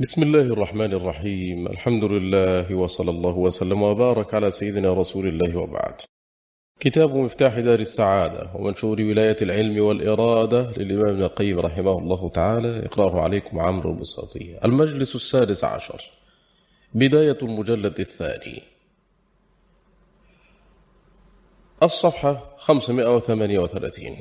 بسم الله الرحمن الرحيم الحمد لله وصلى الله وسلم وبارك على سيدنا رسول الله وبعد كتاب مفتاح دار السعادة ومنشور ولاية العلم والإرادة للإمام ابن القيم رحمه الله تعالى يقرأه عليكم عمرو البساطي المجلس السادس عشر بداية المجلد الثاني الصفحة 538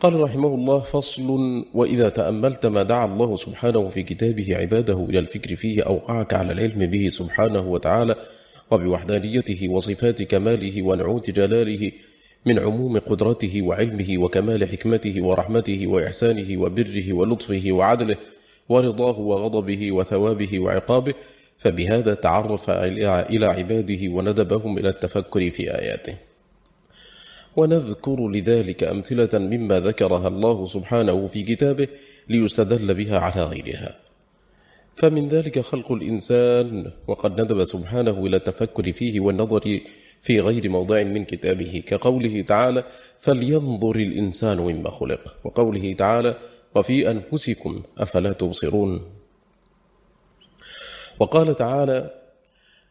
قال رحمه الله فصل وإذا تأملت ما دعا الله سبحانه في كتابه عباده إلى الفكر فيه أوقعك على العلم به سبحانه وتعالى وبوحدانيته وصفات كماله ونعوت جلاله من عموم قدرته وعلمه وكمال حكمته ورحمته وإحسانه وبره ولطفه وعدله ورضاه وغضبه وثوابه وعقابه فبهذا تعرف إلى عباده وندبهم إلى التفكر في آياته. ونذكر لذلك أمثلة مما ذكرها الله سبحانه في كتابه ليستدل بها على غيرها. فمن ذلك خلق الإنسان وقد ندب سبحانه إلى التفكر فيه والنظر في غير موضع من كتابه كقوله تعالى فلينظر الإنسان مما خلق وقوله تعالى وفي أنفسكم أفلا تبصرون وقال تعالى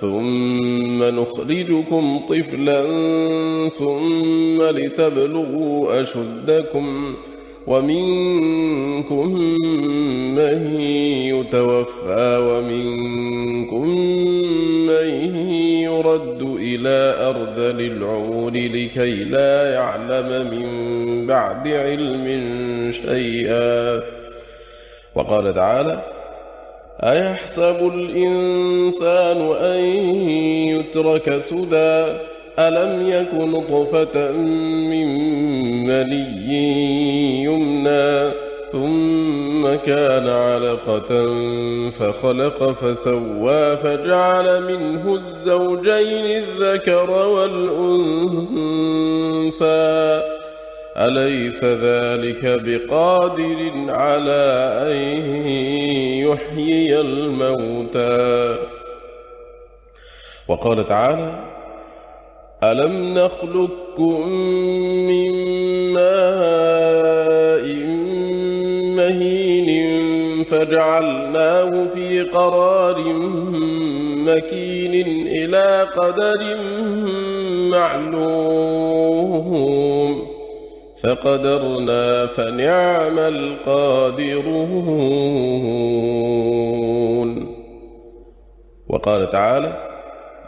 ثم نخرجكم طفلا ثم لتبلغوا أشدكم ومنكم من يتوفى ومنكم من يرد إلى أرذل العمر لكي لا يعلم من بعد علم شيئا. وقال تعالى أيحسب الإنسان أن يترك سدى؟ ألم يك نطفة من مني يمنى؟ ثم كان علقة فخلق فسوى فجعل منه الزوجين الذكر والأنثى. أليس ذلك بقادر على أن يحيي الموتى؟ وقال تعالى ألم نخلقكم من ماء مهين فجعلناه في قرار مكين إلى قدر معلوم. فقدرنا فنعم القادرون. وقال تعالى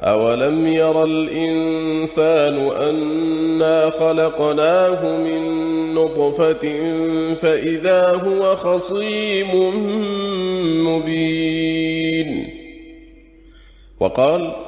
أولم ير الإنسان أنا خلقناه من نطفة فإذا هو خصيم مبين. وقال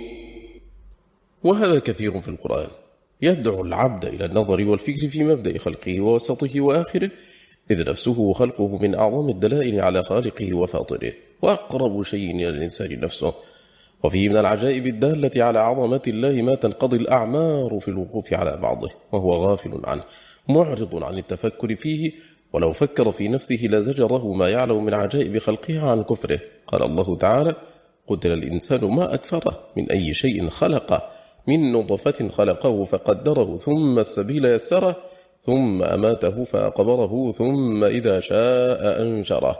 وهذا كثير في القرآن. يدعو العبد إلى النظر والفكر في مبدأ خلقه ووسطه وآخره إذ نفسه وخلقه من أعظم الدلائل على خالقه وفاطره وأقرب شيء إلى الإنسان نفسه. وفيه من العجائب الدالة على عظمة الله ما تنقضي الأعمار في الوقوف على بعضه وهو غافل عنه معرض عن التفكر فيه ولو فكر في نفسه لزجره ما يعلم من عجائب خلقها عن كفره. قال الله تعالى قتل الإنسان ما أكفره من أي شيء خلقه. من نطفة خلقه فقدره ثم السبيل يسره ثم أماته فأقبره ثم إذا شاء أنشره.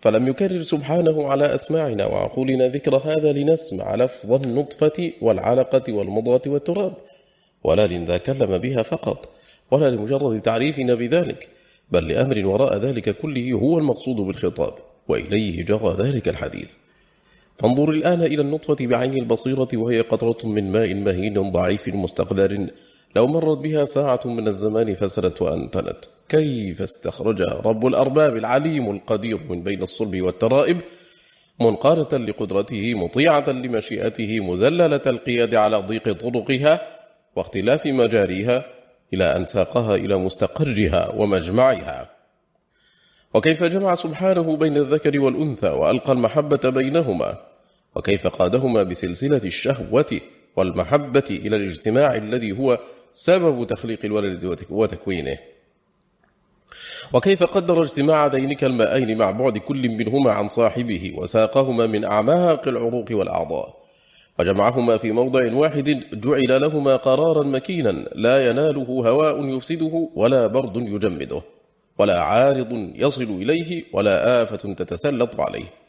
فلم يكرر سبحانه على أسماعنا وعقولنا ذكر هذا لنسمع لفظ النطفة والعلقة والمضغة والتراب. ولا لنتكلم بها فقط ولا لمجرد تعريفنا بذلك بل لأمر وراء ذلك كله هو المقصود بالخطاب وإليه جرى ذلك الحديث. فانظر الآن إلى النطفة بعين البصيرة وهي قطرة من ماء مهين ضعيف مستقذر. لو مرت بها ساعة من الزمان فسرت وأنتنت. كيف استخرجها رب الأرباب العليم القدير من بين الصلب والترائب؟ منقارة لقدرته مطيعة لمشيئته مذللة القياد على ضيق طرقها واختلاف مجاريها إلى أن ساقها إلى مستقرها ومجمعها. وكيف جمع سبحانه بين الذكر والأنثى وألقى المحبة بينهما؟ وكيف قادهما بسلسلة الشهوة والمحبة إلى الاجتماع الذي هو سبب تخليق الولد وتكوينه. وكيف قدر اجتماع دينك المائين مع بعد كل منهما عن صاحبه وساقهما من أعماق العروق والأعضاء؟ وجمعهما في موضع واحد جعل لهما قرارا مكينا لا يناله هواء يفسده ولا برد يجمده ولا عارض يصل إليه ولا آفة تتسلط عليه.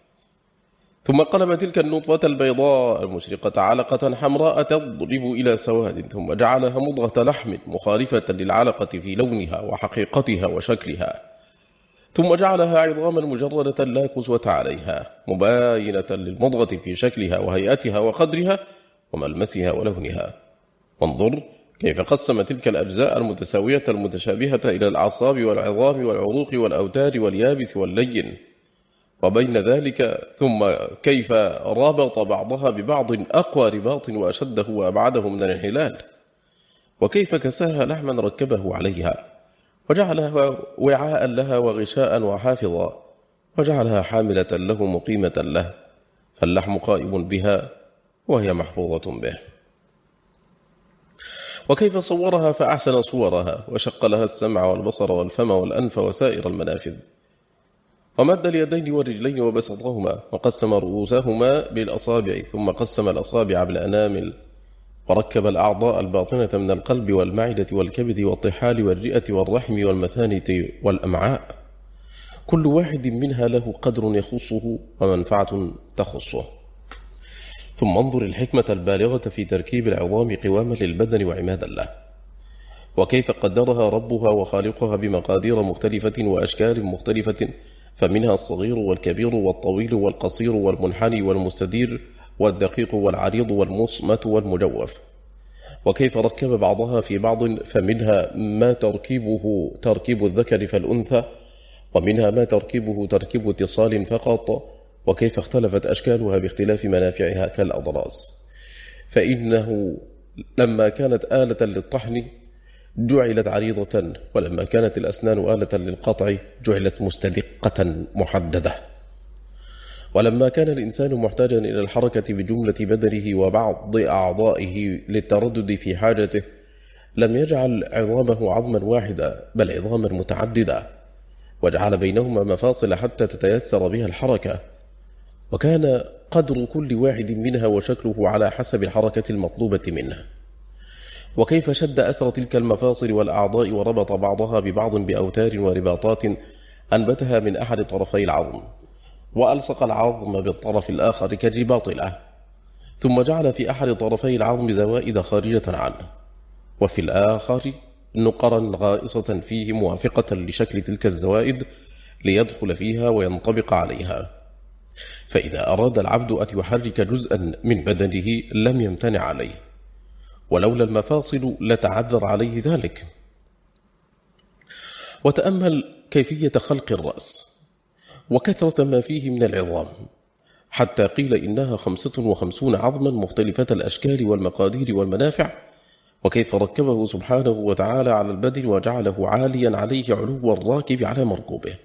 ثم قلب تلك النطفة البيضاء المشرقة علقة حمراء تضرب إلى سواد ثم جعلها مضغة لحم مخالفة للعلقة في لونها وحقيقتها وشكلها. ثم جعلها عظاما مجردة لا كسوة عليها مباينة للمضغة في شكلها وهيئتها وقدرها وملمسها ولونها. وانظر كيف قسم تلك الأجزاء المتساوية المتشابهة إلى الأعصاب والعظام والعروق والأوتار واليابس واللين. وبين ذلك ثم كيف رابط بعضها ببعض أقوى رباط وأشده وأبعده من الانحلال وكيف كساها لحما ركبه عليها وجعلها وعاء لها وغشاء وحافظا وجعلها حاملة له مقيمة له فاللحم قائم بها وهي محفوظة به. وكيف صورها فأحسن صورها وشق لها السمع والبصر والفم والأنف وسائر المنافذ. ومد اليدين والرجلين وبسطهما وقسم رؤوسهما بالأصابع ثم قسم الأصابع بالأنامل وركب الأعضاء الباطنة من القلب والمعدة والكبد والطحال والرئة والرحم والمثانة والأمعاء. كل واحد منها له قدر يخصه ومنفعة تخصه. ثم انظر الحكمة البالغة في تركيب العظام قواما للبدن وعمادا له وكيف قدرها ربها وخالقها بمقادير مختلفة وأشكال مختلفة فمنها الصغير والكبير والطويل والقصير والمنحني والمستدير والدقيق والعريض والمصمت والمجوف. وكيف ركب بعضها في بعض فمنها ما تركيبه تركيب الذكر فالأنثى ومنها ما تركيبه تركيب اتصال فقط وكيف اختلفت أشكالها باختلاف منافعها كالأضراس. فإنه لما كانت آلة للطحن جعلت عريضة ولما كانت الأسنان آلة للقطع جعلت مستدقة محددة. ولما كان الإنسان محتاجا إلى الحركة بجملة بدنه وبعض أعضائه للتردد في حاجته لم يجعل عظامه عظما واحدا بل عظاما متعددة وجعل بينهما مفاصل حتى تتيسر بها الحركة. وكان قدر كل واحد منها وشكله على حسب الحركة المطلوبة منه. وكيف شد أسر تلك المفاصل والأعضاء وربط بعضها ببعض بأوتار ورباطات أنبتها من أحد طرفي العظم وألصق العظم بالطرف الآخر كالرباط له ثم جعل في أحد طرفي العظم زوائد خارجة عنه وفي الآخر نقرا غائصة فيه موافقة لشكل تلك الزوائد ليدخل فيها وينطبق عليها. فإذا أراد العبد أن يحرك جزءا من بدنه لم يمتنع عليه. ولولا المفاصل لتعذر عليه ذلك. وتأمل كيفية خلق الرأس وكثرة ما فيه من العظام حتى قيل إنها خمسة وخمسون عظما مختلفة الأشكال والمقادير والمنافع وكيف ركبه سبحانه وتعالى على البدن وجعله عاليا عليه علو الراكب على مركوبه.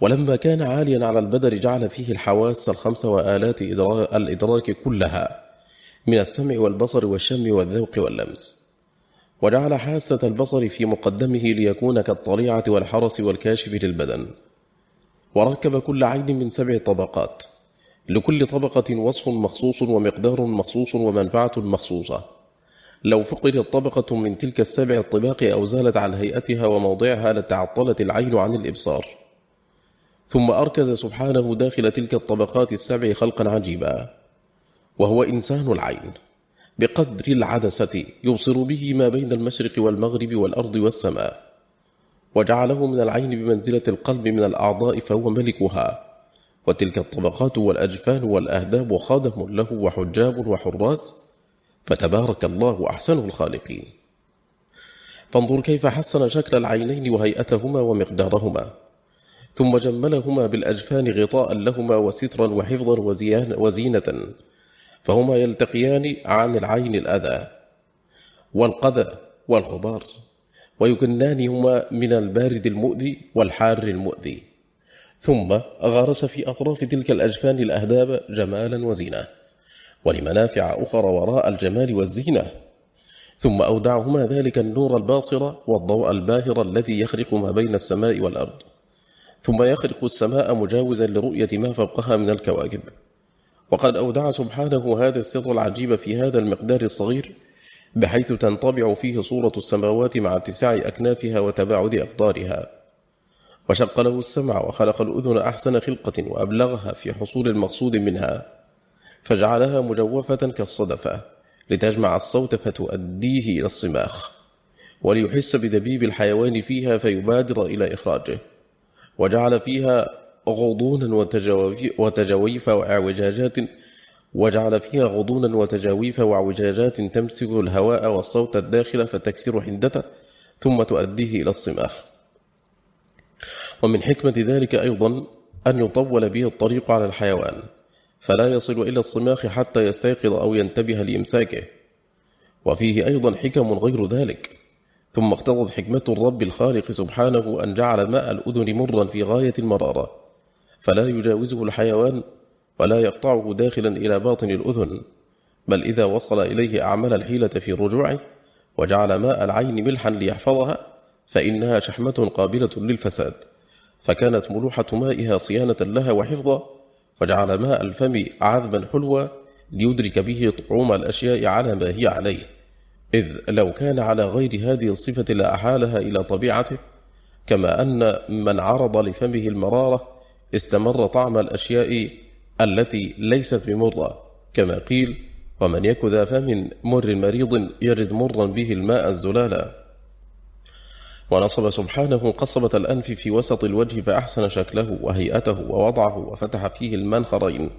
ولما كان عاليا على البدر جعل فيه الحواس الخمس وآلات الإدراك كلها من السمع والبصر والشم والذوق واللمس. وجعل حاسة البصر في مقدمه ليكون كالطليعة والحرس والكاشف للبدن. وركب كل عين من سبع طبقات. لكل طبقة وصف مخصوص ومقدار مخصوص ومنفعة مخصوصة. لو فقدت طبقة من تلك السبع الطباق أو زالت عن هيئتها وموضعها لتعطلت العين عن الإبصار. ثم أركز سبحانه داخل تلك الطبقات السبع خلقا عجيبا. وهو إنسان العين. بقدر العدسة يبصر به ما بين المشرق والمغرب والأرض والسماء وجعله من العين بمنزلة القلب من الأعضاء فهو ملكها. وتلك الطبقات والأجفان والأهداب خادم له وحجاب وحراس فتبارك الله أحسن الخالقين. فانظر كيف حسن شكل العينين وهيئتهما ومقدارهما ثم جملهما بالأجفان غطاء لهما وسترا وحفظا وزينة. فهما يلتقيان عن العين الأذى والقذى والغبار ويكنانهما من البارد المؤذي والحار المؤذي. ثم غرس في أطراف تلك الأجفان الأهداب جمالا وزينة ولمنافع أخرى وراء الجمال والزينة. ثم أودعهما ذلك النور الباصر والضوء الباهر الذي يخرق ما بين السماء والأرض. ثم يخرق السماء مجاوزا لرؤية ما فوقها من الكواكب. وقد أودع سبحانه هذا السر العجيب في هذا المقدار الصغير بحيث تنطبع فيه صورة السماوات مع اتساع أكنافها وتباعد أقدارها وشق له السمع وخلق الأذن أحسن خلقة وأبلغها في حصول المقصود منها. فجعلها مجوفة كالصدفة لتجمع الصوت فتؤديه إلى الصماخ وليحس بدبيب الحيوان فيها فيبادر إلى إخراجه. وجعل فيها غضونا وتجاويف وإعوجاجات وجعل فيها غضونا وتجاويف وعوجاجات تمسك الهواء والصوت الداخل فتكسر حدته ثم تؤديه إلى الصماخ. ومن حكمة ذلك أيضا أن يطول به الطريق على الحيوان فلا يصل إلى الصماخ حتى يستيقظ أو ينتبه لإمساكه. وفيه أيضا حكم غير ذلك. ثم اقتضت حكمة الرب الخالق سبحانه أن جعل ماء الأذن مرا في غاية المرارة. فلا يجاوزه الحيوان ولا يقطعه داخلا إلى باطن الأذن بل إذا وصل إليه أعمل الحيلة في رجوعه وجعل ماء العين ملحا ليحفظها فإنها شحمة قابلة للفساد. فكانت ملوحة مائها صيانة لها وحفظا وجعل ماء الفم عذبا حلوا ليدرك به طعوم الأشياء على ما هي عليه. إذ لو كان على غير هذه الصفة لأحالها إلى طبيعته كما أن من عرض لفمه المرارة استمر طعم الأشياء التي ليست بمرة كما قيل ومن يك ذا فم مر مريض يرد مرا به الماء الزلالا ونصب سبحانه قصبة الأنف في وسط الوجه فأحسن شكله وهيئته ووضعه وفتح فيه المنخرين.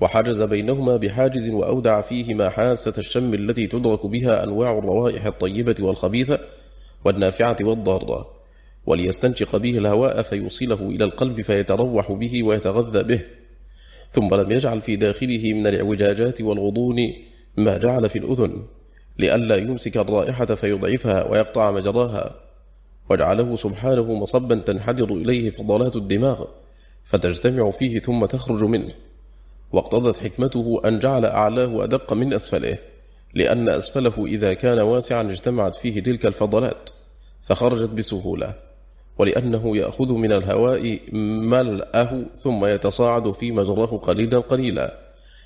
وحجز بينهما بحاجز وأودع فيهما حاسة الشم التي تدرك بها أنواع الروائح الطيبة والخبيثة والنافعة والضارة. وليستنشق به الهواء فيوصله إلى القلب فيتروح به ويتغذى به. ثم لم يجعل في داخله من الإعوجاجات والغضون ما جعل في الأذن لئلا يمسك الرائحة فيضعفها ويقطع مجراها. وجعله سبحانه مصبا تنحدر إليه فضلات الدماغ فتجتمع فيه ثم تخرج منه. واقتضت حكمته أن جعل أعلاه أدق من أسفله لأن أسفله إذا كان واسعا اجتمعت فيه تلك الفضلات فخرجت بسهولة. ولأنه يأخذ من الهواء ملأه ثم يتصاعد في مجراه قليلا قليلا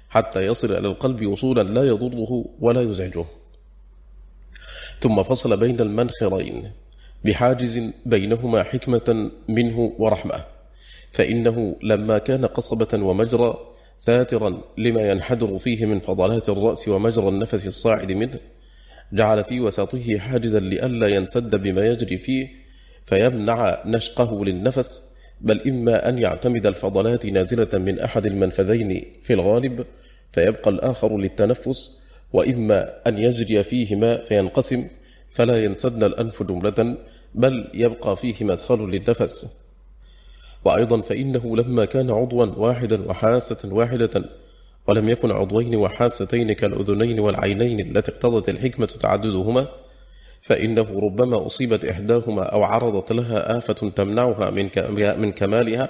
حتى يصل إلى القلب وصولا لا يضره ولا يزعجه. ثم فصل بين المنخرين بحاجز بينهما حكمة منه ورحمة فإنه لما كان قصبة ومجرى ساترا لما ينحدر فيه من فضلات الرأس ومجرى النفس الصاعد منه جعل في وسطه حاجزا لئلا ينسد بما يجري فيه فيمنع نشقه للنفس بل إما أن يعتمد الفضلات نازلة من أحد المنفذين في الغالب فيبقى الآخر للتنفس وإما أن يجري فيه ماء فينقسم فلا ينسدن الأنف جملة بل يبقى فيه مدخل للنفس. وأيضا فإنه لما كان عضوا واحدا وحاسة واحدة ولم يكن عضوين وحاستين كالأذنين والعينين التي اقتضت الحكمة تعددهما فإنه ربما أصيبت إحداهما أو عرضت لها آفة تمنعها من كمالها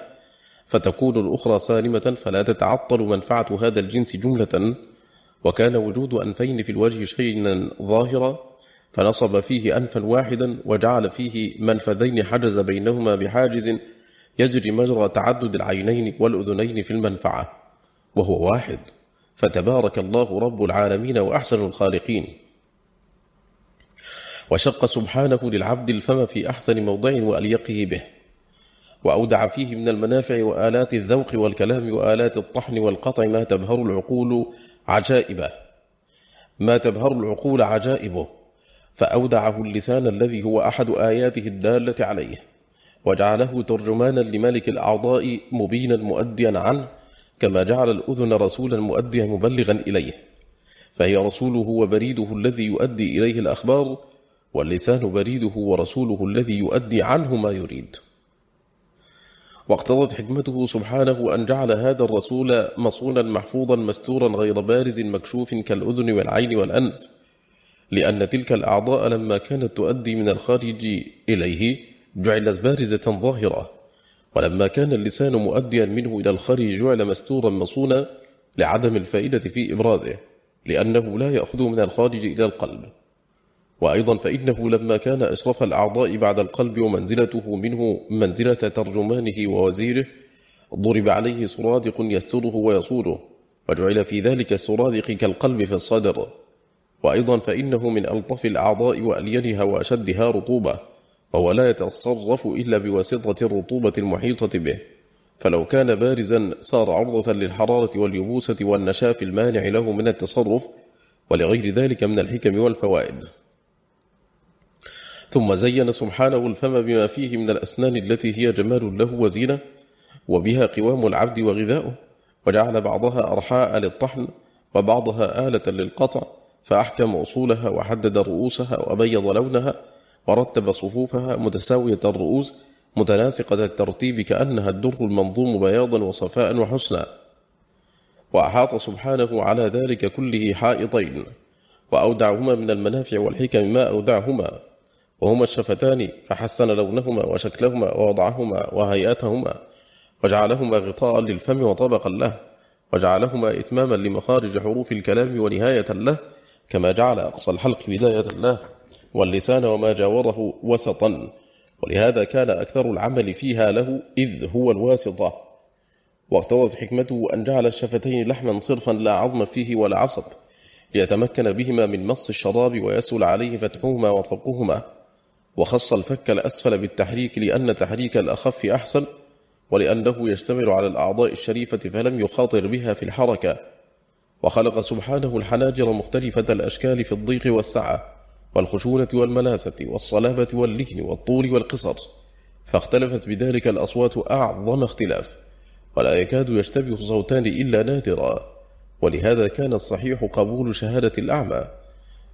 فتكون الأخرى سالمة فلا تتعطل منفعة هذا الجنس جملة. وكان وجود أنفين في الوجه شيئا ظاهرا فنصب فيه أنفا واحدا وجعل فيه منفذين حجز بينهما بحاجز يجري مجرى تعدد العينين والأذنين في المنفعة وهو واحد. فتبارك الله رب العالمين وأحسن الخالقين. وشق سبحانه للعبد الفم في أحسن موضع وأليقه به وأودع فيه من المنافع وآلات الذوق والكلام وآلات الطحن والقطع ما تبهر العقول عجائبه. ما تبهر العقول عجائبه. فأودعه اللسان الذي هو أحد آياته الدالة عليه وجعله ترجمانا لملك الأعضاء مبينا مؤديا عنه كما جعل الأذن رسولا مؤديا مبلغا إليه. فهي رسوله وبريده الذي يؤدي إليه الأخبار واللسان بريده ورسوله الذي يؤدي عنه ما يريد. واقتضت حكمته سبحانه أن جعل هذا الرسول مصونا محفوظا مستورا غير بارز مكشوف كالأذن والعين والأنف لأن تلك الأعضاء لما كانت تؤدي من الخارج إليه جعلت بارزة ظاهرة ولما كان اللسان مؤديا منه إلى الخارج جعل مستورا مصونا لعدم الفائدة في إبرازه لأنه لا يأخذ من الخارج إلى القلب. وأيضا فإنه لما كان أشرف الأعضاء بعد القلب ومنزلته منه منزلة ترجمانه ووزيره ضرب عليه سرادق يستره ويصوله وجعل في ذلك السرادق كالقلب في الصدر. وأيضا فإنه من ألطف الأعضاء وألينها وأشدها رطوبة وهو لا يتصرف إلا بواسطة الرطوبة المحيطة به. فلو كان بارزا صار عرضة للحرارة واليبوسة والنشاف المانع له من التصرف ولغير ذلك من الحكم والفوائد. ثم زين سبحانه الفم بما فيه من الأسنان التي هي جمال له وزينة وبها قوام العبد وغذاؤه وجعل بعضها أرحاء للطحن وبعضها آلة للقطع فأحكم أصولها وحدد رؤوسها وبيض لونها ورتب صفوفها متساوية الرؤوس متناسقة الترتيب كأنها الدر المنظوم بياضا وصفاء وحسنا. وأحاط سبحانه على ذلك كله حائطين وأودعهما من المنافع والحكم ما أودعهما. وهما الشفتان فحسن لونهما وشكلهما ووضعهما وهيئتهما وجعلهما غطاء للفم وطبقا له وجعلهما إتماما لمخارج حروف الكلام ونهاية له كما جعل أقصى الحلق بداية له واللسان وما جاوره وسطا ولهذا كان أكثر العمل فيها له إذ هو الواسطة. واقتضت حكمته أن جعل الشفتين لحما صرفا لا عظم فيه ولا عصب ليتمكن بهما من مص الشراب ويسهل عليه فتحهما وطبقهما وخص الفك الأسفل بالتحريك لأن تحريك الأخف أحسن ولأنه يشتمل على الأعضاء الشريفة فلم يخاطر بها في الحركة. وخلق سبحانه الحناجر مختلفة الأشكال في الضيق والسعة والخشونة والملاسة والصلابة واللين والطول والقصر. فاختلفت بذلك الأصوات أعظم اختلاف ولا يكاد يشتبه صوتان إلا نادرا. ولهذا كان الصحيح قبول شهادة الأعمى.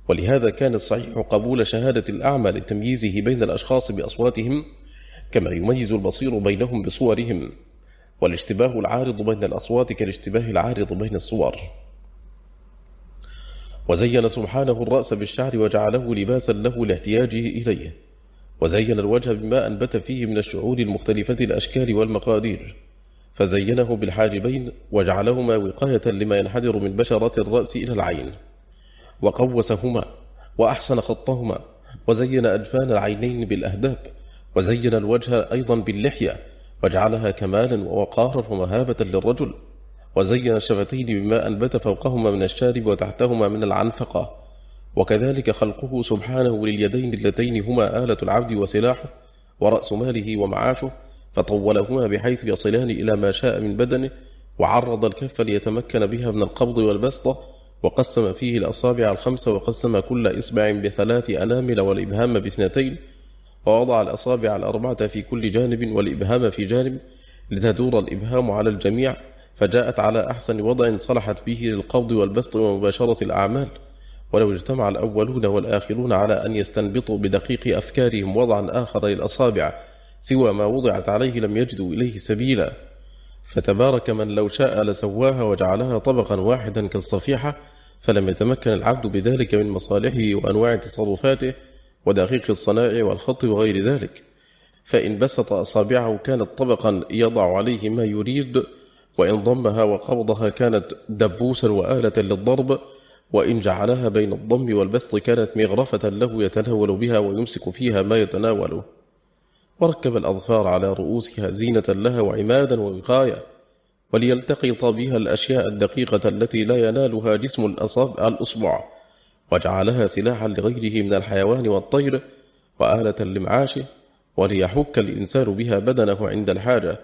ولهذا كان الصحيح قبول شهادة الأعمى لتمييزه بين الأشخاص بأصواتهم كما يميز البصير بينهم بصورهم والاشتباه العارض بين الأصوات كالاشتباه العارض بين الصور. وزين سبحانه الرأس بالشعر وجعله لباسا له لاحتياجه إليه. وزين الوجه بما أنبت فيه من الشعور المختلفة الأشكال والمقادير. فزينه بالحاجبين وجعلهما وقاية لما ينحدر من بشرة الرأس إلى العين. وقوسهما وأحسن خطهما وزين أجفان العينين بالأهداب وزين الوجه أيضا باللحية وجعلها كمالا ووقارا ومهابة للرجل وزين الشفتين بما أنبت فوقهما من الشارب وتحتهما من العنفقة وكذلك خلقه سبحانه لليدين اللتين هما آلة العبد وسلاحه ورأس ماله ومعاشه فطولهما بحيث يصلان إلى ما شاء من بدنه وعرض الكف ليتمكن بها من القبض والبسطة وقسم فيه الأصابع الخمسة وقسم كل إصبع بثلاث أنامل والإبهام باثنتين ووضع الأصابع الأربعة في كل جانب والإبهام في جانب لتدور الإبهام على الجميع فجاءت على أحسن وضع صلحت به للقبض والبسط ومباشرة الأعمال. ولو اجتمع الأولون والآخرون على أن يستنبطوا بدقيق أفكارهم وضعا آخر للأصابع سوى ما وضعت عليه لم يجدوا إليه سبيلا. فتبارك من لو شاء لسواها وجعلها طبقا واحدا كالصفيحة فلم يتمكن العبد بذلك من مصالحه وأنواع تصرفاته ودقيق الصنائع والخط وغير ذلك. فإن بسط أصابعه كانت طبقا يضع عليه ما يريد وإن ضمها وقبضها كانت دبوسا وآلة للضرب وإن جعلها بين الضم والبسط كانت مغرفة له يتناول بها ويمسك فيها ما يتناوله. وركب الأظفار على رؤوسها زينة لها وعمادا ووقاية. وليلتقط بها الأشياء الدقيقة التي لا ينالها جسم الأصبع وجعلها سلاحا لغيره من الحيوان والطير وآلة لمعاشه وليحك الإنسان بها بدنه عند الحاجة.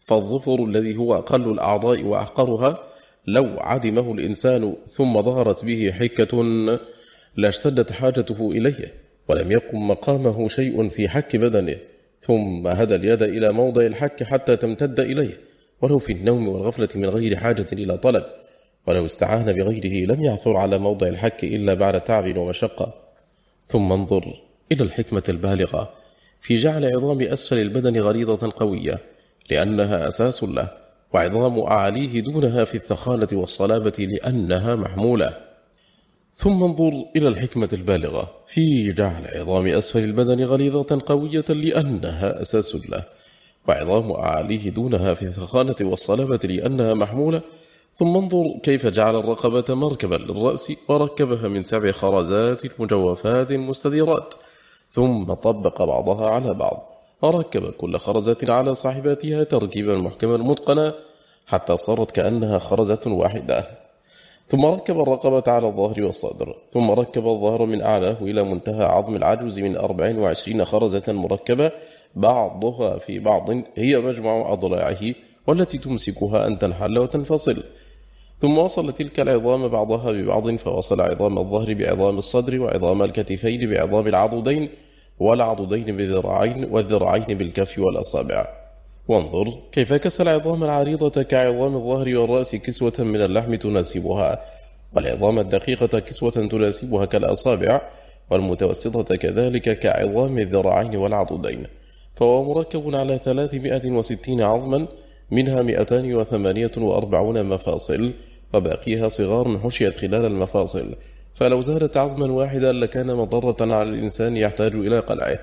فالظفر الذي هو أقل الأعضاء وأحقرها لو عدمه الإنسان ثم ظهرت به حكة لاشتدت حاجته إليه ولم يقم مقامه شيء في حك بدنه ثم هدى اليد إلى موضع الحك حتى تمتد إليه. ولو في النوم والغفلة من غير حاجة إلى طلب ولو استعان بغيره لم يعثر على موضع الحك إلا بعد تعب ومشقة. ثم انظر إلى الحكمة البالغة في جعل عظام أسفل البدن غليظة قوية لأنها أساس له وعظام أعاليه دونها في الثخانة والصلابة لأنها محمولة. ثم انظر إلى الحكمة البالغة في جعل عظام أسفل البدن غليظة قوية لأنها أساس له. وعظام أعاليه دونها في الثخانة والصلابة لأنها محمولة. ثم انظر كيف جعل الرقبة مركبا للرأس وركبها من سبع خرزات مجوفات مستديرات. ثم طبق بعضها على بعض. وركب كل خرزة على صاحباتها تركيبا محكما متقنا حتى صارت كأنها خرزة واحدة. ثم ركب الرقبة على الظهر والصدر. ثم ركب الظهر من أعلاه إلى منتهى عظم العجوز من 24 خرزة مركبة. بعضها في بعض هي مجمع أضلاعه والتي تمسكها أن تنحل وتنفصل. ثم وصل تلك العظام بعضها ببعض فوصل عظام الظهر بعظام الصدر وعظام الكتفين بعظام العضدين والعضدين بذراعين والذراعين بالكف والأصابع. وانظر كيف كسى العظام العريضة كعظام الظهر والرأس كسوة من اللحم تناسبها والعظام الدقيقة كسوة تناسبها كالأصابع والمتوسطة كذلك كعظام الذراعين والعضدين. فهو مركب على 360 عظما منها 248 مفاصل وباقيها صغار حشيت خلال المفاصل. فلو زادت عظما واحدا لكان مضرة على الإنسان يحتاج إلى قلعه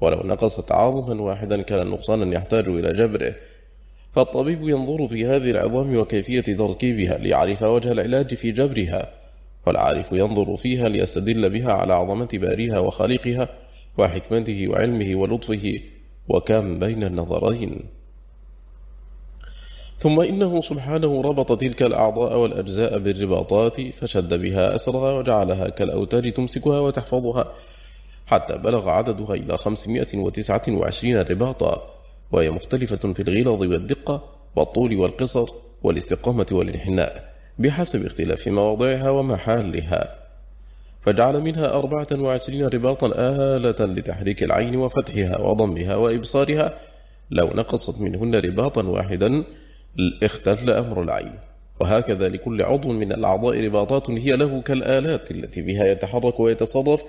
ولو نقصت عظما واحدا كان نقصانا يحتاج إلى جبره. فالطبيب ينظر في هذه العظام وكيفية تركيبها ليعرف وجه العلاج في جبرها والعارف ينظر فيها ليستدل بها على عظمة باريها وخالقها وحكمته وعلمه ولطفه. وكم بين النظرين. ثم إنه سبحانه ربط تلك الأعضاء والأجزاء بالرباطات فشد بها أسرها وجعلها كالأوتار تمسكها وتحفظها حتى بلغ عددها إلى 529 رباطا وهي مختلفة في الغلظ والدقة والطول والقصر والاستقامة والانحناء بحسب اختلاف مواضعها ومحالها فجعل منها أربعة وعشرين رباطا آلة لتحريك العين وفتحها وضمها وإبصارها. لو نقصت منهن رباطا واحدا اختل أمر العين. وهكذا لكل عضو من الأعضاء رباطات هي له كالآلات التي بها يتحرك ويتصرف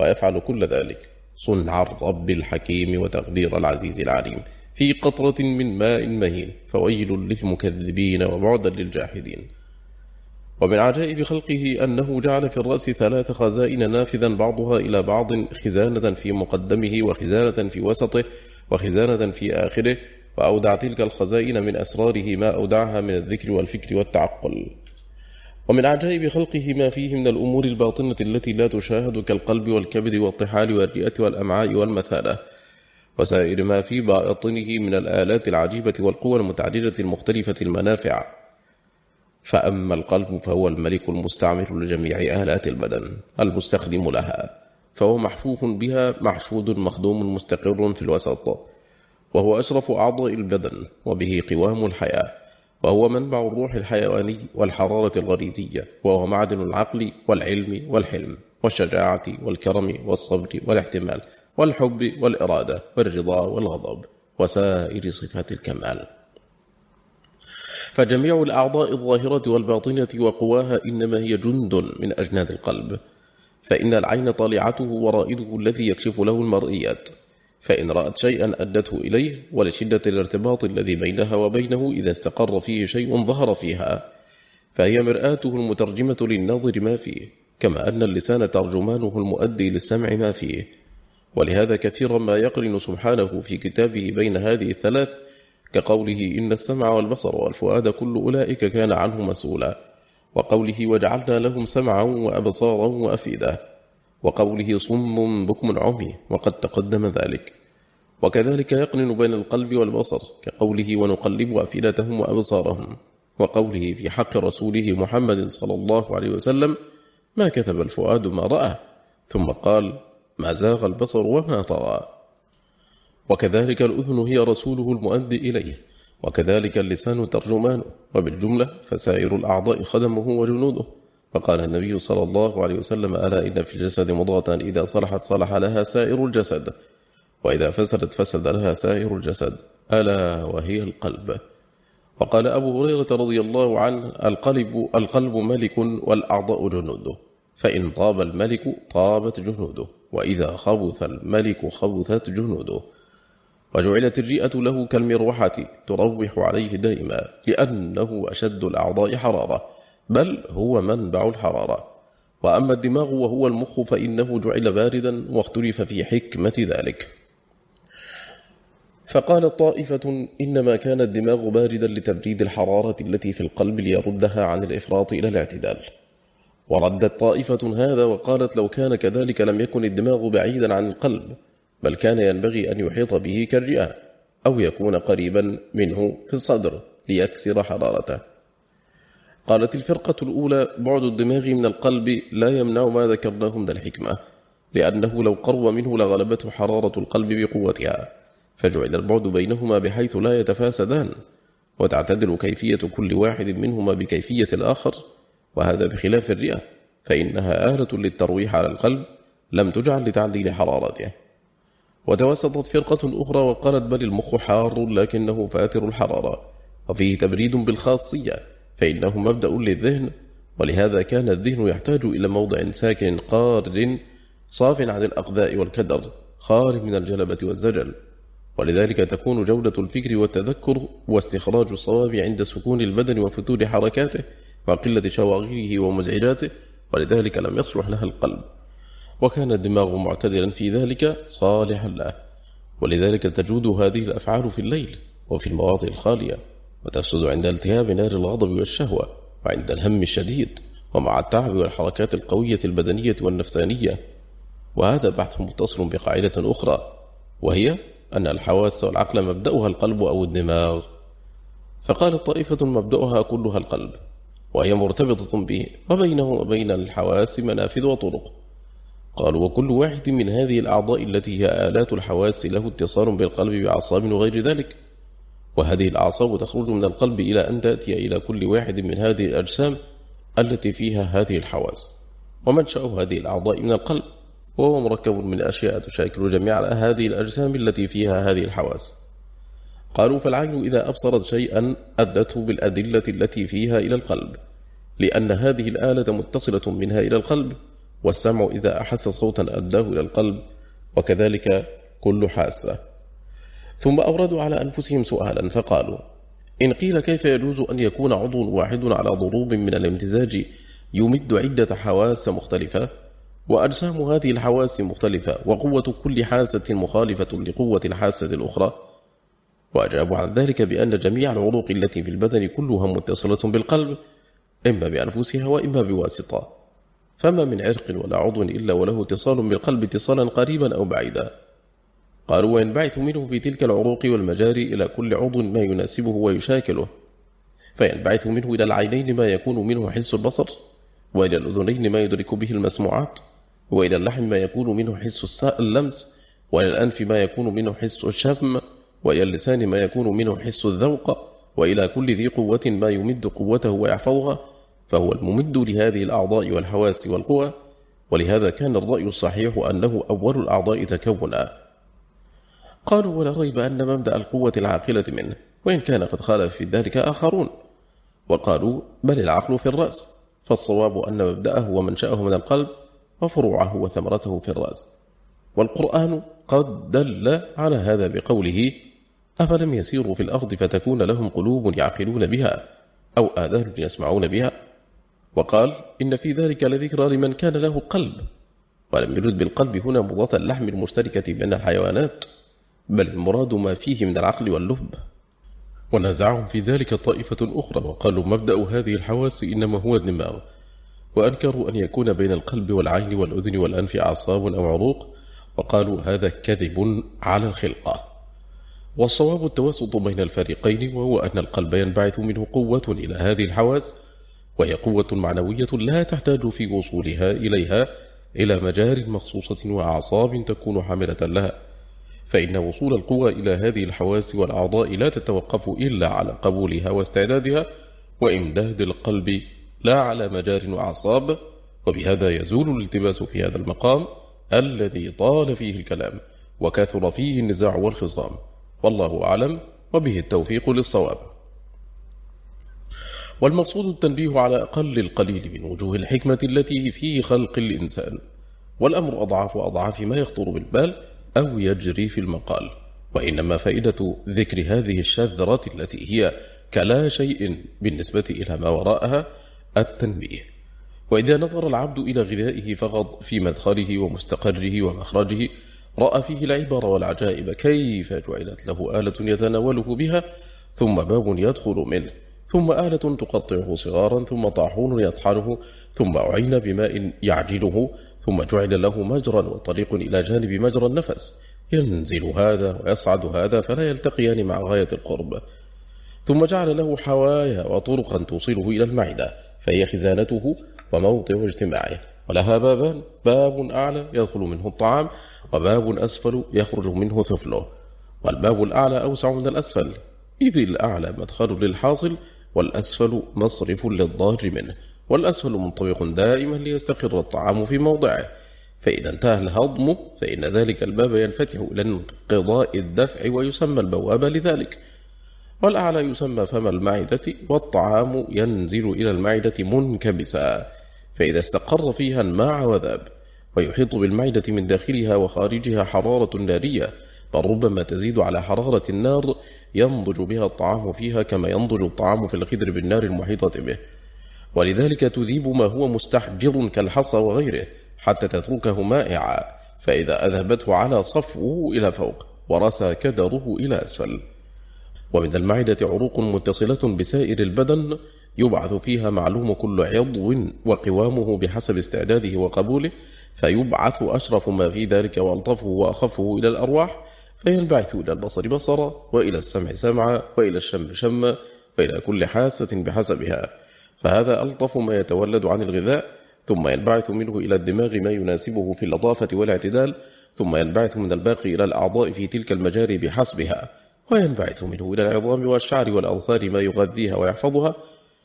ويفعل كل ذلك. صنع الرب الحكيم وتقدير العزيز العليم. في قطرة من ماء مهين فويل للمكذبين وبعدا للجاحدين. ومن عجائب خلقه أنه جعل في الرأس ثلاث خزائن نافذا بعضها إلى بعض خزانة في مقدمه وخزانة في وسطه وخزانة في آخره وأودع تلك الخزائن من أسراره ما أودعها من الذكر والفكر والتعقل. ومن عجائب خلقه ما فيه من الأمور الباطنة التي لا تشاهد كالقلب والكبد والطحال والرئة والأمعاء والمثالة وسائر ما في باطنه من الآلات العجيبة والقوى المتعددة المختلفة المنافع. فأما القلب فهو الملك المستعمر لجميع آلات البدن المستخدم لها فهو محفوف بها محشود مخدوم مستقر في الوسط وهو أشرف أعضاء البدن وبه قوام الحياة وهو منبع الروح الحيواني والحرارة الغريزية وهو معدن العقل والعلم والحلم والشجاعة والكرم والصبر والاحتمال والحب والإرادة والرضا والغضب وسائر صفات الكمال. فجميع الأعضاء الظاهرة والباطنة وقواها إنما هي جند من أجناد القلب فإن العين طالعته ورائده الذي يكشف له المرئيات فإن رأت شيئا أدته إليه ولشدة الارتباط الذي بينها وبينه إذا استقر فيه شيء ظهر فيها فهي مرآته المترجمة للناظر ما فيه كما أن اللسان ترجمانه المؤدي للسمع ما فيه. ولهذا كثيرا ما يقرن سبحانه في كتابه بين هذه الثلاث كقوله إن السمع والبصر والفؤاد كل أولئك كان عنه مسؤولا وقوله وجعلنا لهم سمعا وأبصارا وأفئدة وقوله صم بكم عمي وقد تقدم ذلك. وكذلك يقرن بين القلب والبصر كقوله ونقلب أفئدتهم وأبصارهم وقوله في حق رسوله محمد صلى الله عليه وسلم ما كتب الفؤاد ما رأى ثم قال ما زاغ البصر وما طغى وكذلك الأذن هي رسوله المؤدي إليه وكذلك اللسان ترجمانه وبالجملة فسائر الأعضاء خدمه وجنوده. فقال النبي صلى الله عليه وسلم ألا إن في الجسد مضغة؟ إذا صلحت صلح لها سائر الجسد وإذا فسدت فسد لها سائر الجسد. ألا وهي القلب. وقال أبو هريرة رضي الله عنه القلب, القلب ملك والأعضاء جنوده فإن طاب الملك طابت جنوده وإذا خبث الملك خبثت جنوده. وجعلت الرئة له كالمروحة تروح عليه دائما لأنه أشد الأعضاء حرارة بل هو منبع الحرارة. وأما الدماغ وهو المخ فإنه جعل باردا واختلف في حكمة ذلك. فقال طائفة إنما كان الدماغ باردا لتبريد الحرارة التي في القلب ليردها عن الإفراط إلى الاعتدال. وردت طائفة هذا وقالت لو كان كذلك لم يكن الدماغ بعيدا عن القلب بل كان ينبغي أن يحيط به كالرئة أو يكون قريبا منه في الصدر ليكسر حرارته. قالت الفرقة الأولى بعد الدماغ من القلب لا يمنع ما ذكرناه من الحكمة لأنه لو قرب منه لغلبته حرارة القلب بقوتها فجعل البعد بينهما بحيث لا يتفاسدان وتعتدل كيفية كل واحد منهما بكيفية الآخر وهذا بخلاف الرئة فإنها آلة للترويح على القلب لم تجعل لتعديل حرارته. وتوسطت فرقة أخرى وقالت بل المخ حار لكنه فاتر الحرارة وفيه تبريد بالخاصية فإنه مبدأ للذهن ولهذا كان الذهن يحتاج إلى موضع ساكن قار صاف عن الأقذاء والكدر خال من الجلبة والزجل ولذلك تكون جودة الفكر والتذكر واستخراج الصواب عند سكون البدن وفتور حركاته وقلة شواغله ومزعجاته ولذلك لم يصلح لها القلب. وكان الدماغ معتدلا في ذلك صالحا له. ولذلك تجود هذه الأفعال في الليل وفي المواضع الخالية وتفسد عند التهاب نار الغضب والشهوة وعند الهم الشديد ومع التعب والحركات القوية البدنية والنفسانية. وهذا بحث متصل بقاعدة أخرى وهي أن الحواس والعقل مبدأها القلب أو الدماغ. فقالت طائفة مبدأها كلها القلب وهي مرتبطة به وبينه وبين الحواس منافذ وطرق. قالوا وكل واحد من هذه الأعضاء التي هي آلات الحواس له اتصال بالقلب بعصاب وغير ذلك. وهذه الأعصاب تخرج من القلب إلى أن تأتي إلى كل واحد من هذه الأجسام التي فيها هذه الحواس. ومنشأ هذه الأعضاء من القلب وهو مركب من أشياء تشاكل جميع هذه الأجسام التي فيها هذه الحواس. قالوا فالعين إذا أبصرت شيئا أدته بالأدلة التي فيها إلى القلب لأن هذه الآلة متصلة منها إلى القلب. والسمع إذا أحس صوتا أداه إلى القلب وكذلك كل حاسة. ثم أوردوا على أنفسهم سؤالا فقالوا إن قيل كيف يجوز أن يكون عضو واحد على ضروب من الامتزاج يمد عدة حواس مختلفة؟ وأجسام هذه الحواس مختلفة وقوة كل حاسة مخالفة لقوة الحاسة الأخرى؟ وأجابوا عن ذلك بأن جميع العروق التي في البدن كلها متصلة بالقلب إما بأنفسها وإما بواسطة. فما من عرق ولا عضو إلا وله اتصال بالقلب اتصالا قريبا أو بعيدا. قالوا وينبعث منه في تلك العروق والمجاري إلى كل عضو ما يناسبه ويشاكله. فينبعث منه إلى العينين ما يكون منه حس البصر وإلى الأذنين ما يدرك به المسموعات وإلى اللحم ما يكون منه حس اللمس وإلى الأنف ما يكون منه حس الشم وإلى اللسان ما يكون منه حس الذوق وإلى كل ذي قوة ما يمد قوته ويحفظها فهو الممد لهذه الأعضاء والحواس والقوى ولهذا كان الرأي الصحيح أنه أول الأعضاء تكونا. قالوا ولا ريب أن مبدأ القوة العاقلة منه وإن كان قد خالف في ذلك آخرون. وقالوا بل العقل في الرأس فالصواب أن مبدأه ومنشأه من القلب وفروعه وثمرته في الرأس. والقرآن قد دل على هذا بقوله أفلم يسيروا في الأرض فتكون لهم قلوب يعقلون بها أو آذان يسمعون بها. وقال إن في ذلك لذكرى لمن كان له قلب. ولم يرد بالقلب هنا مضاة اللحم المشتركة بين الحيوانات بل المراد ما فيه من العقل واللب ونزعهم في ذلك طائفة أخرى وقالوا مبدأ هذه الحواس إنما هو الدماغ. وأنكروا أن يكون بين القلب والعين والأذن والأنف أعصاب أو عروق وقالوا هذا كذب على الخلقة. والصواب التوسط بين الفريقين وهو أن القلب ينبعث منه قوة إلى هذه الحواس وهي قوة معنوية لا تحتاج في وصولها إليها إلى مجار مخصوصة وأعصاب تكون حاملة لها فإن وصول القوى إلى هذه الحواس والأعضاء لا تتوقف إلا على قبولها واستعدادها وإمداد القلب لا على مجار وأعصاب وبهذا يزول الالتباس في هذا المقام الذي طال فيه الكلام وكثر فيه النزاع والخصام. والله أعلم وبه التوفيق للصواب. والمقصود التنبيه على أقل القليل من وجوه الحكمة التي في خلق الإنسان والأمر أضعاف أضعاف ما يخطر بالبال أو يجري في المقال وإنما فائدة ذكر هذه الشذرة التي هي كلا شيء بالنسبة إلى ما وراءها التنبيه. وإذا نظر العبد إلى غذائه فقط في مدخله ومستقره ومخرجه رأى فيه العبر والعجائب كيف جعلت له آلة يتناوله بها ثم باب يدخل منه. ثم آلة تقطعه صغارا ثم طاحون يطحنه ثم أعين بماء يعجله ثم جعل له مجرا وطريق إلى جانب مجرى النفس. ينزل هذا ويصعد هذا فلا يلتقيان مع غاية القرب. ثم جعل له حوايا وطرقا توصله إلى المعدة فهي خزانته وموضع اجتماعه. ولها بابان باب أعلى يدخل منه الطعام وباب أسفل يخرج منه ثفله. والباب الأعلى أوسع من الأسفل. إذ الأعلى مدخل للحاصل والأسفل مصرف للضار منه والأسفل منطبق دائما ليستقر الطعام في موضعه. فإذا انتهى الهضم فإن ذلك الباب ينفتح إلى انقضاء الدفع ويسمى البوابة لذلك. والأعلى يسمى فم المعدة والطعام ينزل إلى المعدة منكبسا فإذا استقر فيها انماع وذاب ويحيط بالمعدة من داخلها وخارجها حرارة نارية بل ربما تزيد على حرارة النار ينضج بها الطعام فيها كما ينضج الطعام في الخدر بالنار المحيطة به. ولذلك تذيب ما هو مستحجر كالحصى وغيره حتى تتركه مائعا فإذا أذهبته على صفوه إلى فوق ورسى كدره إلى أسفل. ومن المعدة عروق متصلة بسائر البدن يبعث فيها معلوم كل عضو وقوامه بحسب استعداده وقبوله فيبعث أشرف ما في ذلك وألطفه وأخفه إلى الأرواح فينبعث إلى البصر بصرا وإلى السمع سمعا وإلى الشم شما وإلى كل حاسة بحسبها. فهذا ألطف ما يتولد عن الغذاء ثم ينبعث منه إلى الدماغ ما يناسبه في اللطافة والاعتدال ثم ينبعث من الباقي إلى الأعضاء في تلك المجاري بحسبها. وينبعث منه إلى العظام والشعر والأظفار ما يغذيها ويحفظها.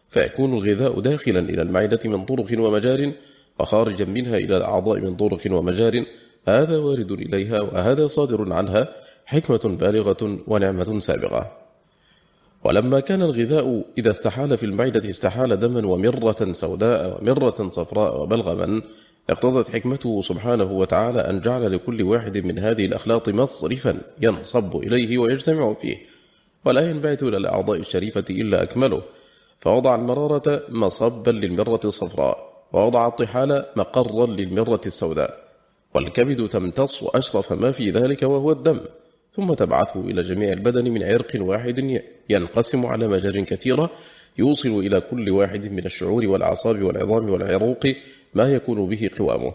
فيكون الغذاء داخلا إلى المعدة من طرق ومجار وخارجا منها إلى الأعضاء من طرق ومجار. هذا وارد إليها وهذا صادر عنها. حكمة بالغة ونعمة سابقة ولما كان الغذاء إذا استحال في المعدة استحال دما ومرة سوداء ومرة صفراء وبلغما اقتضت حكمته سبحانه وتعالى أن جعل لكل واحد من هذه الأخلاط مصرفا ينصب إليه ويجتمع فيه. ولا ينبعث إلى الأعضاء الشريفة إلا أكمله. فوضع المرارة مصبا للمرة الصفراء ووضع الطحال مقرا للمرة السوداء. والكبد تمتص أشرف ما في ذلك وهو الدم. ثم تبعثه إلى جميع البدن من عرق واحد ينقسم على مجال كثيرة يوصل إلى كل واحد من الشعور والأعصاب والعظام والعروق ما يكون به قوامه.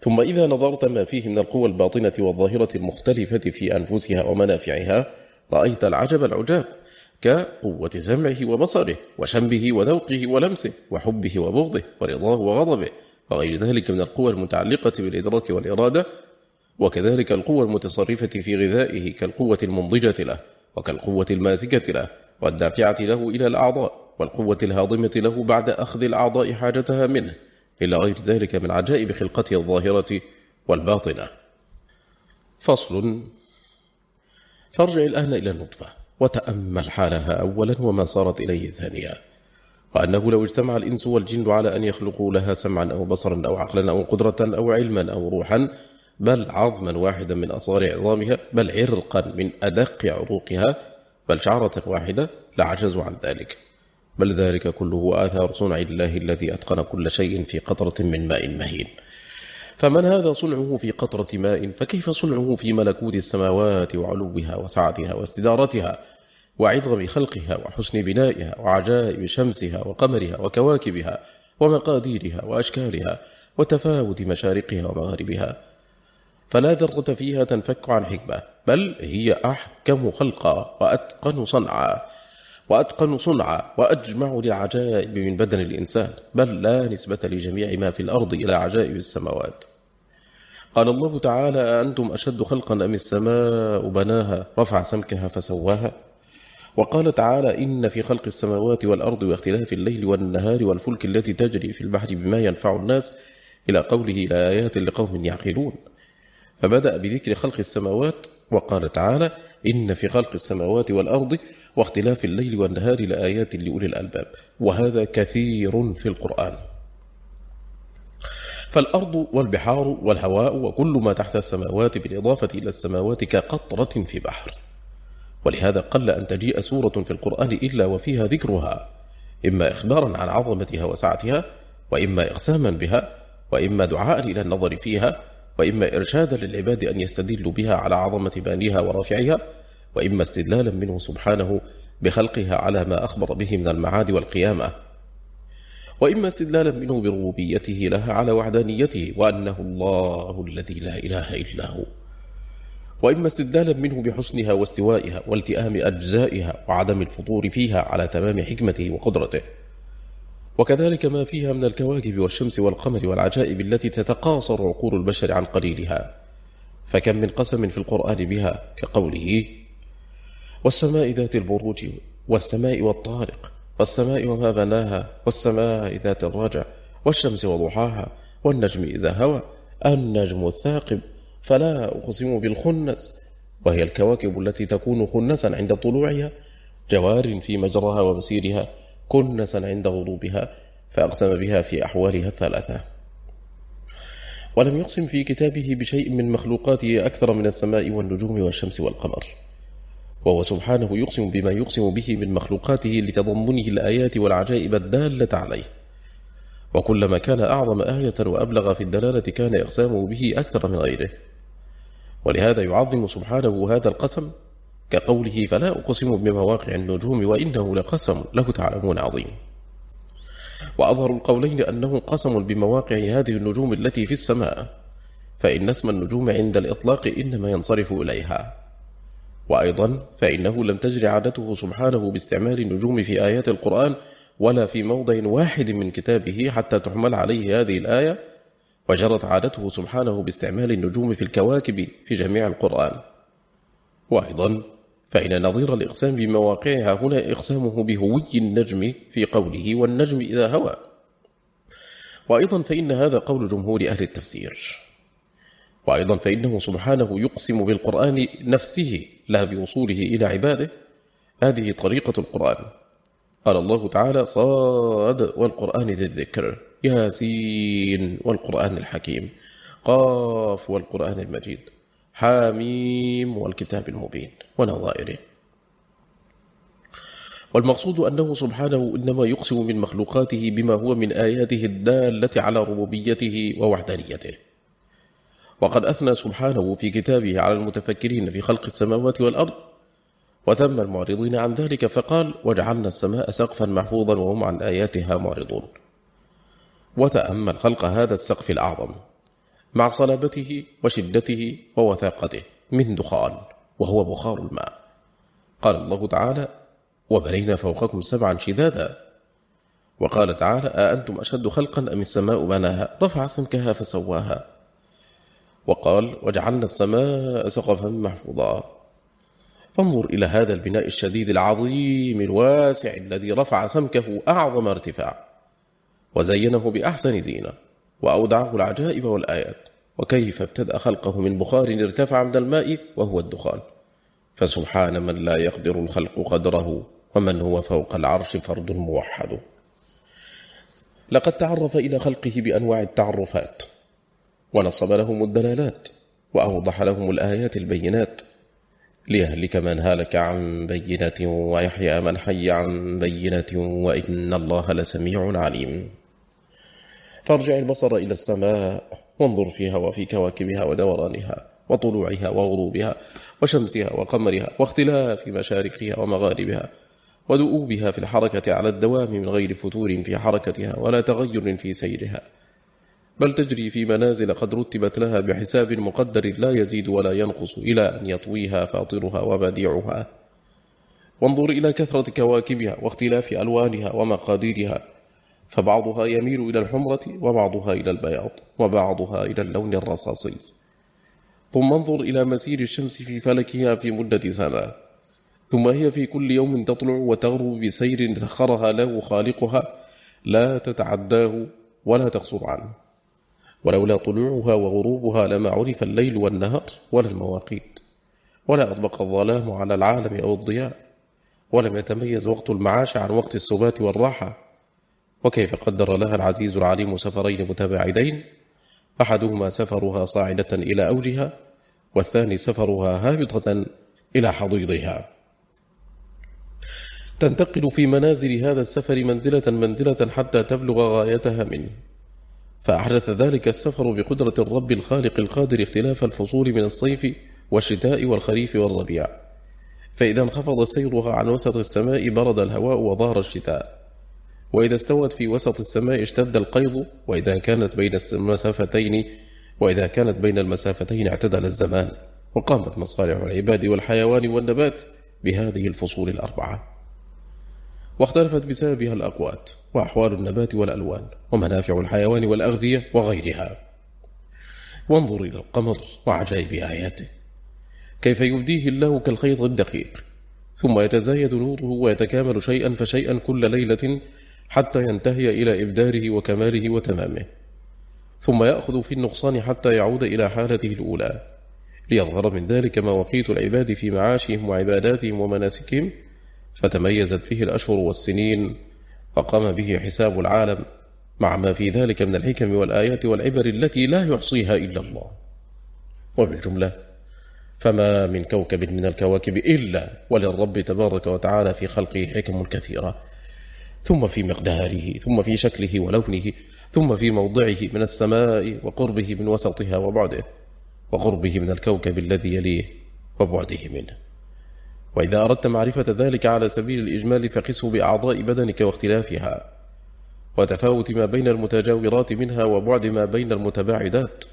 ثم إذا نظرت ما فيه من القوى الباطنة والظاهرة المختلفة في أنفسها ومنافعها رأيت العجب العجاب كقوة سمعه وبصره وشمه وذوقه ولمسه وحبه وبغضه ورضاه وغضبه وغير ذلك من القوى المتعلقة بالإدراك والإرادة وكذلك القوة المتصرفة في غذائه كالقوة المنضجة له وكالقوة الماسكة له والدافعة له إلى الأعضاء والقوة الهاضمة له بعد أخذ الأعضاء حاجتها منه إلى غير ذلك من عجائب خلقته الظاهرة والباطنة. فصل. فارجع الآن إلى النطفة وتأمل حالها أولا وما صارت إليه ثانيا وأنه لو اجتمع الإنس والجن على أن يخلقوا لها سمعا أو بصرا أو عقلا أو قدرة أو علما أو روحا بل عظما واحدا من أصغر عظامها بل عرقا من أدق عروقها بل شعرة واحدة لعجزوا عن ذلك. بل ذلك كله آثار صنع الله الذي أتقن كل شيء في قطرة من ماء مهين. فمن هذا صنعه في قطرة ماء؟ فكيف صنعه في ملكوت السماوات وعلوها وسعتها واستدارتها وعظم خلقها وحسن بنائها وعجائب شمسها وقمرها وكواكبها ومقاديرها وأشكالها وتفاوت مشارقها ومغاربها؟ فلا ذرة فيها تنفك عن حكمة بل هي أحكم خلقا وأتقن صنعا وأتقن صنعا وأجمع للعجائب من بدن الإنسان بل لا نسبة لجميع ما في الأرض إلى عجائب السماوات. قال الله تعالى أنتم أشد خلقا أم السماء بناها؟ رفع سمكها فسواها. وقال تعالى إن في خلق السماوات والأرض واختلاف الليل والنهار والفلك التي تجري في البحر بما ينفع الناس إلى قوله لآيات لقوم يعقلون. فبدأ بذكر خلق السماوات وقال تعالى إن في خلق السماوات والأرض واختلاف الليل والنهار لآيات لأولي الألباب وهذا كثير في القرآن. فالأرض والبحار والهواء وكل ما تحت السماوات بالإضافة إلى السماوات كقطرة في بحر. ولهذا قل أن تجيء سورة في القرآن إلا وفيها ذكرها إما إخبارا عن عظمتها وسعتها وإما إقساما بها وإما دعاء إلى النظر فيها وإما إرشادا للعباد أن يستدلوا بها على عظمة بانيها ورافعها وإما استدلالا منه سبحانه بخلقها على ما أخبر به من المعاد والقيامة. وإما استدلالا منه بربوبيته لها على وحدانيته وأنه الله الذي لا إله إلا هو. وإما استدلالا منه بحسنها واستوائها والتئام أجزائها وعدم الفطور فيها على تمام حكمته وقدرته. وكذلك ما فيها من الكواكب والشمس والقمر والعجائب التي تتقاصر عقول البشر عن قليلها. فكم من قسم في القرآن بها كقوله والسماء ذات البروج والسماء والطارق والسماء وما بناها والسماء ذات الرجع والشمس وضحاها والنجم إذا هوى النجم الثاقب فلا أقسم بالخنس. وهي الكواكب التي تكون خنسا عند طلوعها جوار في مجرها ومسيرها. كنسا عند غروبها فأقسم بها في أحوالها الثلاثة. ولم يقسم في كتابه بشيء من مخلوقاته أكثر من السماء والنجوم والشمس والقمر. وهو سبحانه يقسم بما يقسم به من مخلوقاته لتضمنه الآيات والعجائب الدالة عليه. وكلما كان أعظم آية وأبلغ في الدلالة كان إقسامه به أكثر من غيره. ولهذا يعظم سبحانه هذا القسم كقوله فلا أقسم بمواقع النجوم وإنه لقسم له تعلمون عظيم. وأظهر القولين أنه قسم بمواقع هذه النجوم التي في السماء فإن اسم النجوم عند الإطلاق إنما ينصرف إليها. وأيضا فإنه لم تجري عادته سبحانه باستعمال النجوم في آيات القرآن ولا في موضع واحد من كتابه حتى تحمل عليه هذه الآية وجرت عادته سبحانه باستعمال النجوم في الكواكب في جميع القرآن. وأيضا فإن نظير الإقسام بمواقعها هنا إقسامه بهوي النجم في قوله والنجم إذا هوى. وأيضا فإن هذا قول جمهور أهل التفسير. وأيضا فإنه سبحانه يقسم بالقرآن نفسه لا بوصوله إلى عباده. هذه طريقة القرآن. قال الله تعالى صاد والقرآن ذي الذكر ياسين والقرآن الحكيم قاف والقرآن المجيد. حاميم والكتاب المبين ونظائره. والمقصود أنه سبحانه إنما يقسم من مخلوقاته بما هو من آياته الدالة على ربوبيته ووحدانيته. وقد أثنى سبحانه في كتابه على المتفكرين في خلق السماوات والأرض وذم المعرضين عن ذلك فقال وجعلنا السماء سقفا محفوظا وهم عن آياتها معرضون. وتأمل خلق هذا السقف الأعظم. مع صلابته وشدته ووثاقته من دخان وهو بخار الماء. قال الله تعالى وبنينا فوقكم سبعا شدادا وقال تعالى أأنتم أشد خلقا أم السماء بناها؟ رفع سمكها فسواها وقال وجعلنا السماء سقفا محفوظا فانظر إلى هذا البناء الشديد العظيم الواسع الذي رفع سمكه أعظم ارتفاع وزينه بأحسن زينة. وأودعه العجائب والآيات. وكيف ابتدأ خلقه من بخار ارتفع من الماء وهو الدخان. فسبحان من لا يقدر الخلق قدره ومن هو فوق العرش فرد موحد. لقد تعرف إلى خلقه بأنواع التعرفات. ونصب لهم الدلالات وأوضح لهم الآيات البينات. ليهلك من هلك عن بينة ويحيى من حي عن بينة وإن الله لسميع عليم. فارجع البصر إلى السماء وانظر فيها وفي كواكبها ودورانها وطلوعها وغروبها وشمسها وقمرها واختلاف مشارقها ومغاربها ودؤوبها في الحركة على الدوام من غير فتور في حركتها ولا تغير في سيرها. بل تجري في منازل قد رتبت لها بحساب مقدر لا يزيد ولا ينقص إلى أن يطويها فاطرها وبديعها. وانظر إلى كثرة كواكبها واختلاف ألوانها ومقاديرها فبعضها يميل إلى الحمرة وبعضها إلى البياض وبعضها إلى اللون الرصاصي. ثم انظر إلى مسير الشمس في فلكها في مدة سنة ثم هي في كل يوم تطلع وتغرب بسير سخرها له خالقها لا تتعداه ولا تقصر عنه. ولولا طلوعها وغروبها لما عرف الليل والنهار ولا المواقيت. ولا أطبق الظلام على العالم أو الضياء. ولم يتميز وقت المعاش عن وقت السبات والراحة. وكيف قدر لها العزيز العليم سفرين متباعدين؟ أحدهما سفرها صاعدة إلى أوجها والثاني سفرها هابطة إلى حضيضها. تنتقل في منازل هذا السفر منزلة منزلة حتى تبلغ غايتها منه. فأحدث ذلك السفر بقدرة الرب الخالق القادر اختلاف الفصول من الصيف والشتاء والخريف والربيع. فإذا انخفض سيرها عن وسط السماء برد الهواء وظهر الشتاء. وإذا استوت في وسط السماء اشتد القيض وإذا كانت بين المسافتين وإذا كانت بين المسافتين اعتدل الزمان. وقامت مصالح العباد والحيوان والنبات بهذه الفصول الأربعة. واختلفت بسببها الأقوات وأحوال النبات والألوان ومنافع الحيوان والأغذية وغيرها. وانظر إلى القمر وعجائب آياته. كيف يبديه الله كالخيط الدقيق؟ ثم يتزايد نوره ويتكامل شيئا فشيئا كل ليلة حتى ينتهي إلى إبداره وكماله وتمامه ثم يأخذ في النقصان حتى يعود إلى حالته الأولى. ليظهر من ذلك مواقيت العباد في معاشهم وعباداتهم ومناسكهم فتميزت فيه الأشهر والسنين فقام به حساب العالم مع ما في ذلك من الحكم والآيات والعبر التي لا يحصيها إلا الله. وبالجملة فما من كوكب من الكواكب إلا وللرب تبارك وتعالى في خلقه حكم كثيرة. ثم في مقداره ثم في شكله ولونه ثم في موضعه من السماء وقربه من وسطها وبعده وقربه من الكوكب الذي يليه وبعده منه. وإذا أردت معرفة ذلك على سبيل الإجمال فقسه بأعضاء بدنك واختلافها وتفاوت ما بين المتجاورات منها وبعد ما بين المتباعدات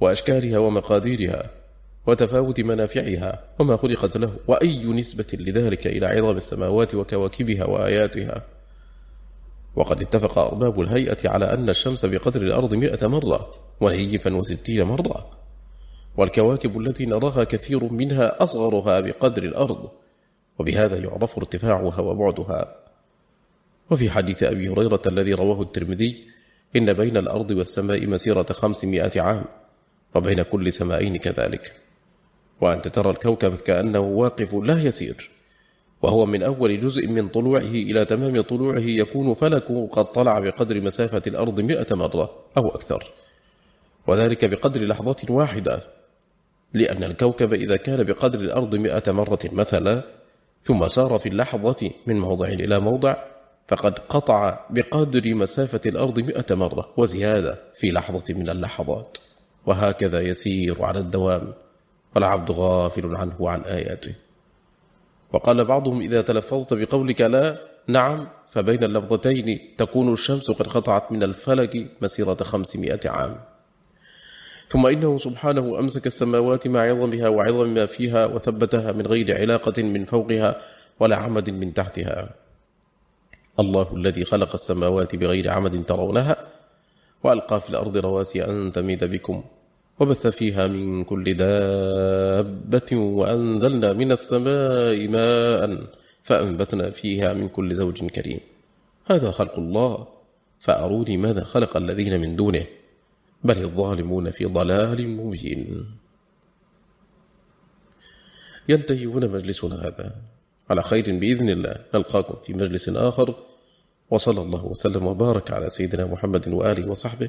وأشكالها ومقاديرها وتفاوت منافعها وما خلقت له وأي نسبة لذلك إلى عظم السماوات وكواكبها وآياتها. وقد اتفق أرباب الهيئة على أن الشمس بقدر الأرض مئة مرة ونيفا وستين مرة. والكواكب التي نراها كثير منها أصغرها بقدر الأرض وبهذا يعرف ارتفاعها وبعدها. وفي حديث أبي هريرة الذي رواه الترمذي إن بين الأرض والسماء مسيرة خمسمائة عام وبين كل سمائين كذلك. وأنت ترى الكوكب كأنه واقف لا يسير. وهو من أول جزء من طلوعه إلى تمام طلوعه يكون فلكه قد طلع بقدر مسافة الأرض مئة مرة أو أكثر. وذلك بقدر لحظة واحدة لأن الكوكب إذا كان بقدر الأرض مئة مرة مثلا ثم سار في اللحظة من موضع إلى موضع فقد قطع بقدر مسافة الأرض مئة مرة وزيادة في لحظة من اللحظات. وهكذا يسير على الدوام والعبد غافل عنه وعن آياته. وقال بعضهم إذا تلفظت بقولك لا نعم فبين اللفظتين تكون الشمس قد قطعت من الفلك مسيرة خمسمائة عام. ثم إنه سبحانه أمسك السماوات مع عظمها وعظم ما فيها وثبتها من غير علاقة من فوقها ولا عمد من تحتها. الله الذي خلق السماوات بغير عمد ترونها وألقى في الأرض رواسي أن تميد بكم. وبث فيها من كل دابة وأنزلنا من السماء ماء فأنبتنا فيها من كل زوج كريم. هذا خلق الله. فأروني ماذا خلق الذين من دونه؟ بل الظالمون في ضلال مبين. ينتهي هنا مجلسنا هذا. على خير بإذن الله. نلقاكم في مجلس آخر. وصلى الله وسلم وبارك على سيدنا محمد وآله وصحبه.